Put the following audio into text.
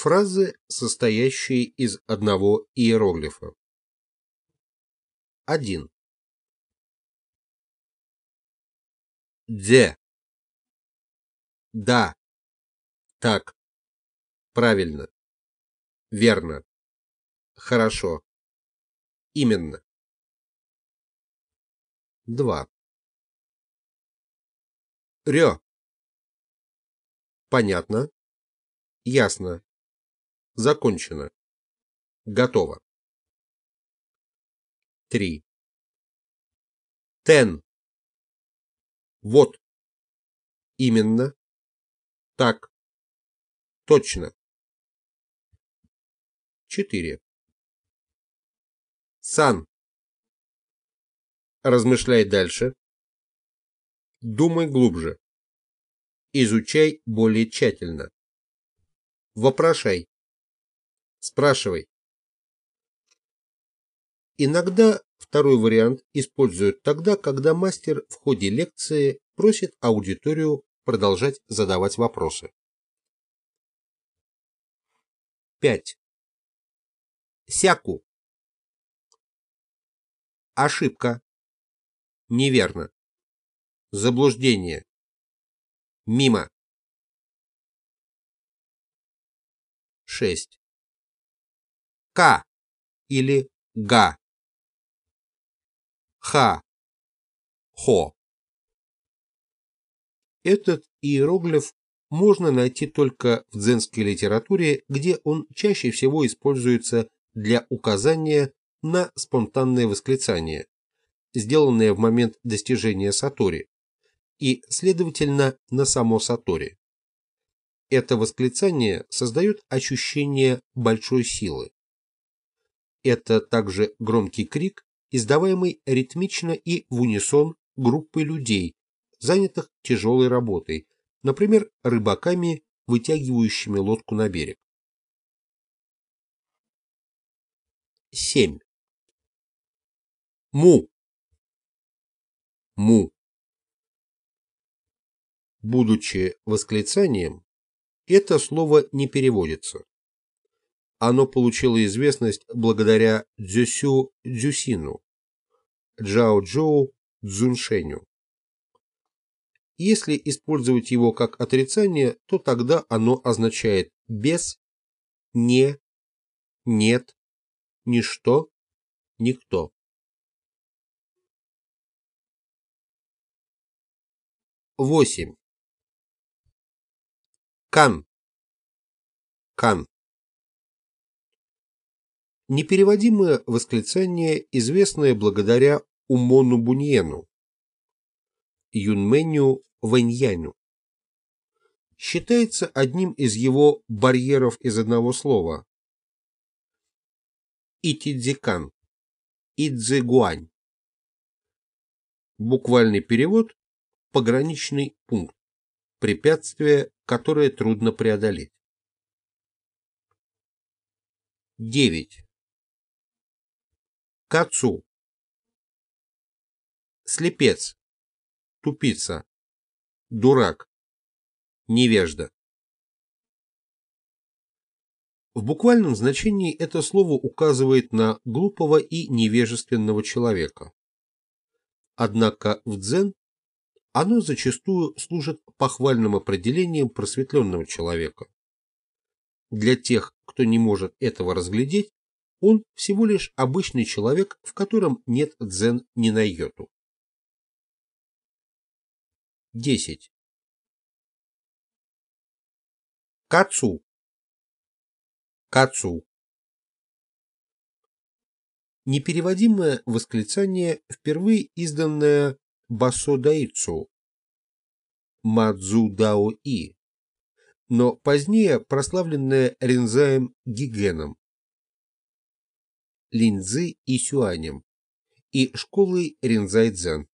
Фразы, состоящие из одного иероглифа. 1. Де. Да. Так. Правильно. Верно. Хорошо. Именно. 2. Рё. Понятно. Ясно. Закончено. Готово. 3. Тен. Вот. Именно. Так. Точно. 4. Сан. Размышляй дальше. Думай глубже. Изучай более тщательно. Вопрошай. Спрашивай. Иногда второй вариант используют тогда, когда мастер в ходе лекции просит аудиторию продолжать задавать вопросы. 5. Сяку. Ошибка. Неверно. Заблуждение. Мимо. 6. К или Га. Ха. Хо. Этот иероглиф можно найти только в дзенской литературе, где он чаще всего используется для указания на спонтанное восклицание, сделанное в момент достижения сатори, и, следовательно, на само сатори. Это восклицание создает ощущение большой силы. Это также громкий крик, издаваемый ритмично и в унисон группой людей, занятых тяжелой работой, например, рыбаками, вытягивающими лодку на берег. 7. Му. Му. Будучи восклицанием, это слово не переводится. Оно получило известность благодаря Дзюсю Дзюсину, Джао Джоу Цзуншеню. Если использовать его как отрицание, то тогда оно означает без, не, нет, ничто, никто. Восемь. Кан. Кан. Непереводимое восклицание, известное благодаря Умону Буньену, Юнменю Вэньяню. Считается одним из его барьеров из одного слова. Итидзикан, Идзигуань. Буквальный перевод – пограничный пункт, препятствие, которое трудно преодолеть. 9. Кацу. Слепец. Тупица. Дурак. Невежда. В буквальном значении это слово указывает на глупого и невежественного человека. Однако в дзен оно зачастую служит похвальным определением просветленного человека. Для тех, кто не может этого разглядеть, он всего лишь обычный человек, в котором нет дзен ни на йоту. 10. Кацу. Кацу. Непереводимое восклицание, впервые изданное Басо Даицу, Мадзу Дао И, но позднее прославленное Ринзаем Гигеном, Линзы и Сюанем и школой Ринзай-Дзен.